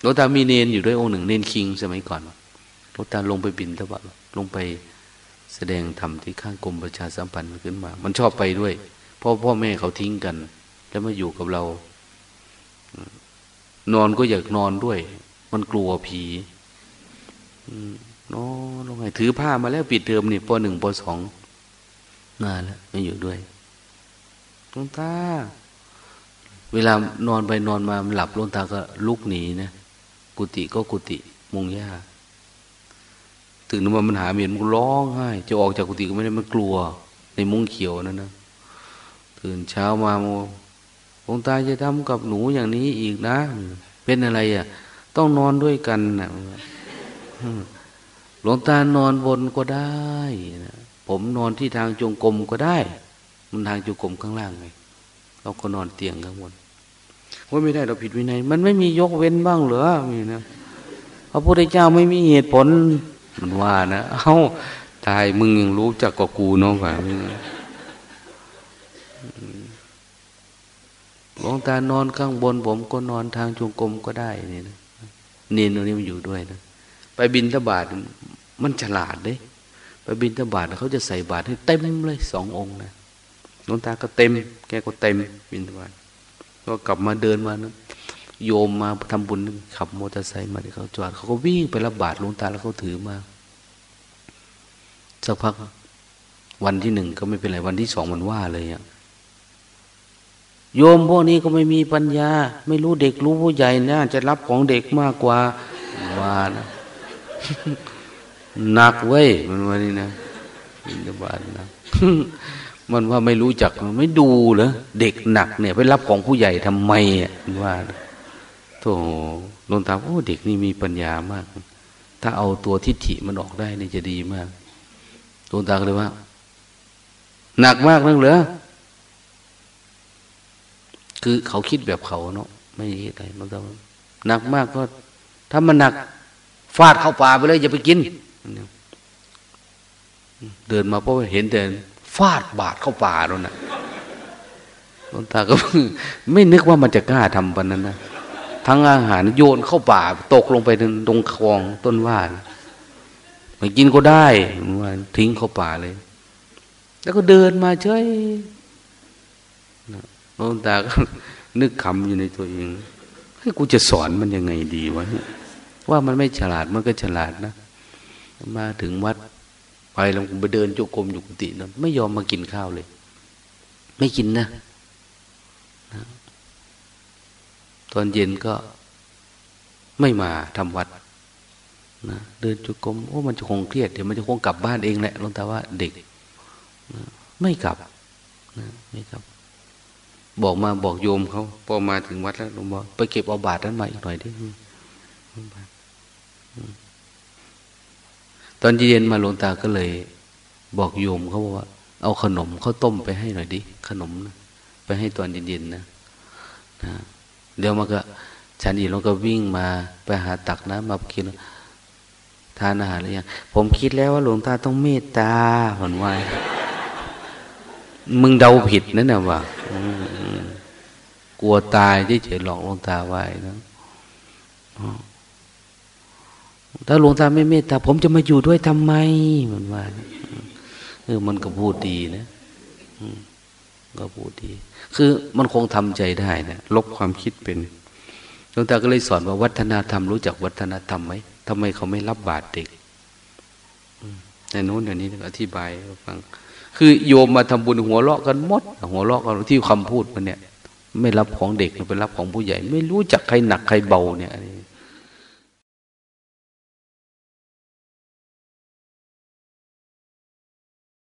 หลวงตามีเนนอยู่ด้วยองค์หนึ่งเนนคิงสมัยก่อนหลวงตาลงไปบินตะวันลงไปแสดงธรรมที่ข้างกรมประชาสัมพันธ์ขึ้นมา มันชอบไปด้วยพ่อพ่อแม่เขาทิ้งกัน แล้วมาอยู่กับเรา นอนก็อยากนอนด้วย มันกลัวผีนอนลงไงถือผ้ามาแล้วปิดเทอมนี่ปหนึ่งปสองนานแล้วไม่อยู่ด้วยลวงตา เวลานอนไปนอนมามันหลับลงตาก็ลุกหนีนะ กุฏิก็กุฏิมุงหญ้าถึงนั้นมันหาเมียนมันร้องไห้จะออกจากกุฏิก็ไม่ได้มันกลัว ในมุ้งเขียวนั่นนะตื่นเช้ามาโมหลวงตาจะทำกับหนูอย่างนี้อีกนะ เป็นอะไรอะ ต้องนอนด้วยกันนะหลวงตานอนบนก็ได้นะผมนอนที่ทางจงกรมก็ได้ มันทางจงกรมข้างล่างไงเราก็นอนเตียงข้างบน ว่าไม่ได้เราผิดวินัย มันไม่มียกเว้นบ้างเหรอมีนะพระพุทธเจ้าไม่มีเหตุผล มันว่านะเอ้าตายมึงยังรู้จักกว่ากูเนาะว่าหลวงตานอนข้างบน ผมก็นอนทางจงกรมก็ได้นี่นะเนนตรงนี้มันอยู่ด้วยนะไปบินทบาทมันฉลาดเด้ไปบินทบาทเขาจะใส่บาตรให้เต็มเลยสององค์นะหลวงตาก็เต็ม แกก็เต็มบินทบาท ก็กลับมาเดินมานะโยมมาทำบุญขับมอเตอร์ไซค์มาที่เขาจอดเขาก็วิ่งไปรับบาตรหลวงตาแล้วเขาถือมาสักพักวันที่หนึ่งก็ไม่เป็นไรวันที่สองมันว่าเลยอะโยมพวกนี้ก็ไม่มีปัญญา ไม่รู้เด็กรู้ผู้ใหญ่นะจะรับของเด็กมากกว่าว่านะหนักเว้ยมันว่านี่นะบินบาตนะ มันว่าไม่รู้จักมันไม่ดูเหรอเด็กหนักเนี่ย ไปรับของผู้ใหญ่ทำไมอะว่าโธ่ลงตาโอ้เด็กนี่มีปัญญามาก ถ้าเอาตัวทิฏฐิมันออกได้นี่จะดีมากลงตาเลยว่า หนักมากนั่นเหรอคือเขาคิดแบบเขาเนาะไม่คิดอะไรมันก็หนักมากก็ ถ้ามันหนักฟาดเข้าป่าไปเลยอย่าไปกิน เดินมาเพราะเห็นแต่ ฟาดบาดเข้าป่าแล้วนะหลวงตาก็ไม่นึกว่ามันจะกล้าทำปนนั้นนะทั้งอาหารโยนเข้าป่า ตกลงไปตรงคลองต้นว่าไม่กินก็ได้ว่าทิ้งเข้าป่าเลย แล้วก็เดินมาเฉยหลวงตาก็นึกคำอยู่ในตัวเองให้กูจะสอนมันยังไงดีวะว่ามันไม่ฉลาดมันก็ฉลาดนะ มาถึงวัด ไปแล้วไปเดินจุกรมอยู่กุฏินะไม่ยอมมากินข้าวเลย ไม่กินนะนะ ตอนเย็นก็ไม่มาทำวัดนะเดินจุกรมโอ้มันจะคงเครียดเดี๋ยวมันจะคงกลับบ้านเองแหละหลวงตาว่าเด็กนะไม่กลับนะไม่กลับ บอกมาบอกโยมเขาพอมาถึงวัดแล้วหลวงบอกไปเก็บเอาบาตรนั้นมาอีกหน่อยดิ ตอนเย็นมาหลวงตาก็เลย บอกโยมเขาว่า เอาขนมข้าวต้มไปให้หน่อยดิขนมนะไปให้ตอนเย็นๆนะนะเดี๋ยวมันก็ฉันอีกแล้วก็วิ่งมาไปหาตักนะมากินทานอาหารหรือยังผมคิดแล้วว่าหลวงตาต้องเมตตาผลว่ามึงเดาผิดนั่นน่ะว่ากลัวตายที่เฉยหลอกหลวงตาไว้นะ ถ้าหลวงตาไม่เมตตาผมจะมาอยู่ด้วยทำไมมันว่าเออมันก็พูดดีนะก็พูดดี คือมันคงทำใจได้นะลบความคิดเป็นหลวงตาก็เลยสอนว่าวัฒนธรรมรู้จักวัฒนธรรมไหมทำไมเขาไม่รับบาตรเด็กในโน้นอย่างนี้อธิบายฟัง คือโยมมาทำบุญหัวเราะกันหมด หัวเราะกันที่คำพูดมันเนี่ย ไม่รับของเด็กไปรับของผู้ใหญ่ ไม่รู้จักใครหนักใครเบาเนี่ย